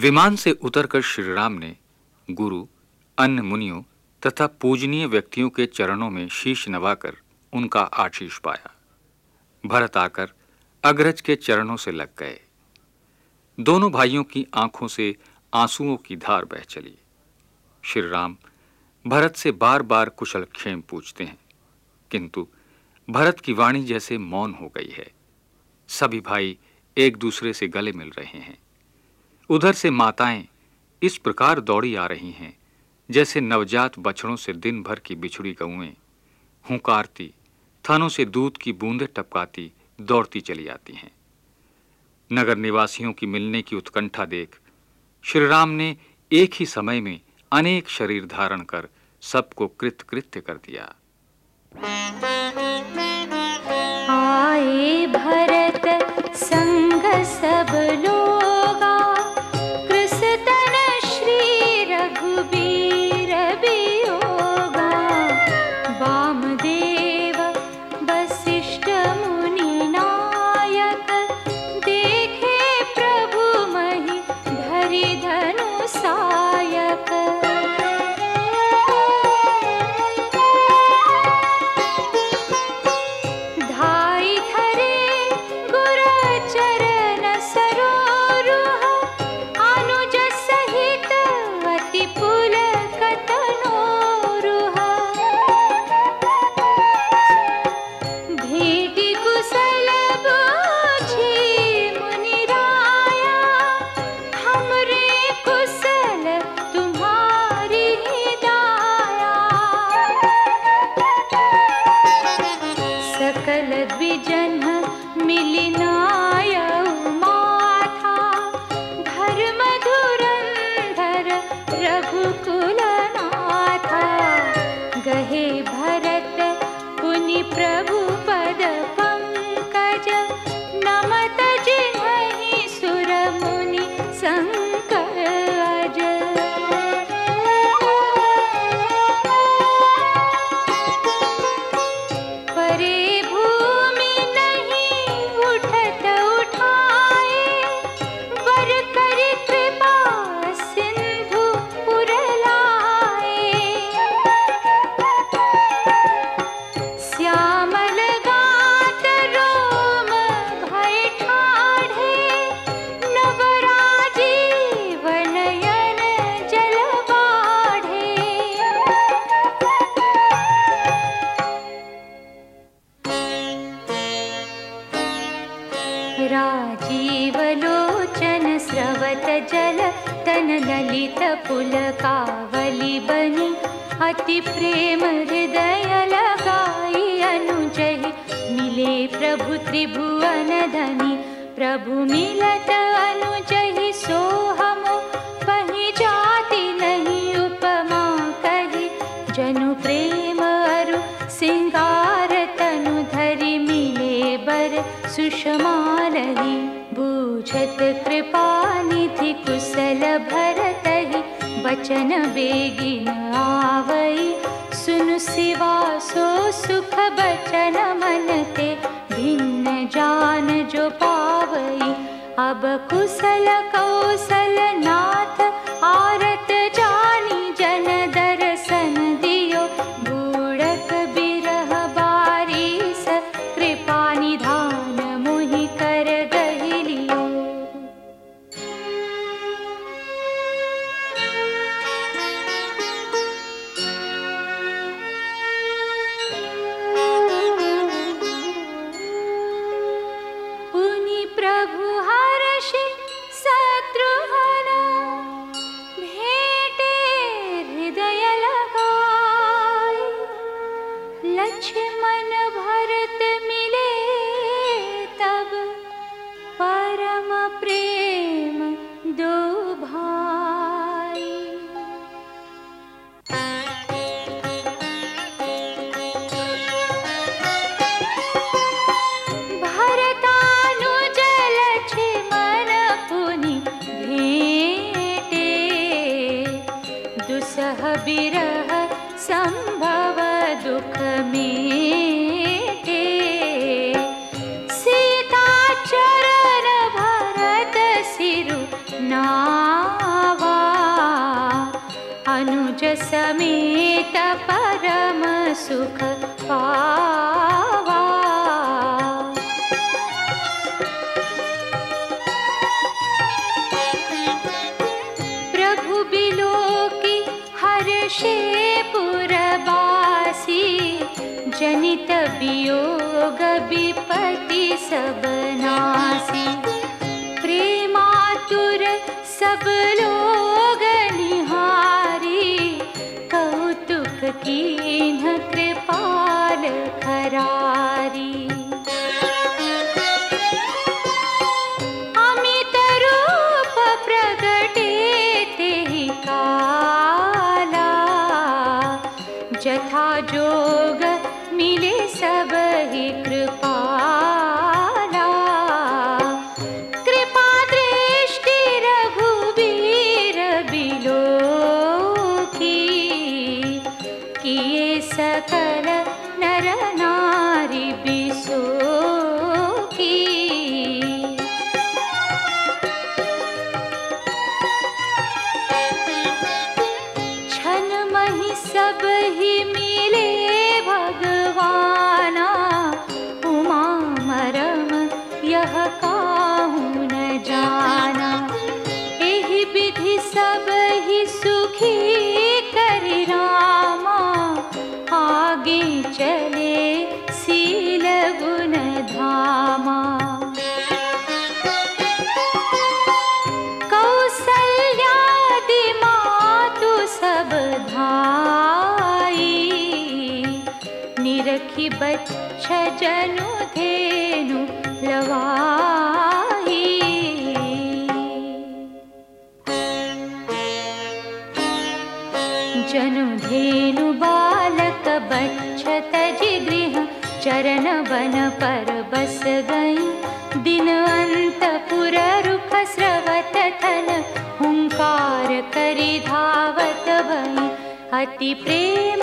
विमान से उतरकर श्री राम ने गुरु, अन्य मुनियों तथा पूजनीय व्यक्तियों के चरणों में शीश नवाकर उनका आशीष पाया। भरत आकर अग्रज के चरणों से लग गए। दोनों भाइयों की आँखों से आंसुओं की धार बह चली। श्री राम भरत से बार बार कुशल क्षेम पूछते हैं, किंतु भरत की वाणी जैसे मौन हो गई है। सभी भाई एक दूसरे से गले मिल रहे हैं। उधर से माताएँ इस प्रकार दौड़ी आ रही हैं, जैसे नवजात बछड़ों से दिन भर की बिछड़ी गऊएँ। हुंकारती, थानों से दूध की बूंदें टपकाती, दौड़ती चली आती हैं। नगर निवासियों की मिलने की उत्कंठा देख श्री राम ने एक ही समय में अनेक शरीर धारण कर सबको कृत कृत्य कर दिया। जल तन ललित पुलकावली बनी। अति प्रेम हृदय लगाई अनुजहि। मिले प्रभु त्रिभुवन धनी। प्रभु मिलत अनुजहि सोहम। पही जाति नहीं उपमा कही। जनु प्रेम अरु सिंगार तनु धरि मिले बर। सुषमा रही बूझत कृपा वचन आवई सुनु सिवा सो सुख बचन मनते। भिन्न जान जो पावई अब कुशल कौशल नाथ संभव दुख मेते सीता चरण भरतसिरुना वा अनुज समेत परम सुखपा योग विपति सबनासी प्रेमातुर सब लोग जनु धेनु लवाही। जनु धेनु बालक बच्छत जिगृह चरण वन पर बस गई। दिन अंत पुर रुख स्रवत थन हुंकार करि धावत भई अति प्रेम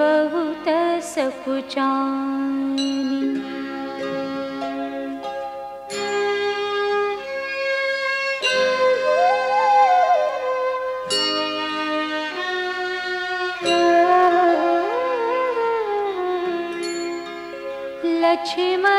बहुत सकुचानी। लक्ष्म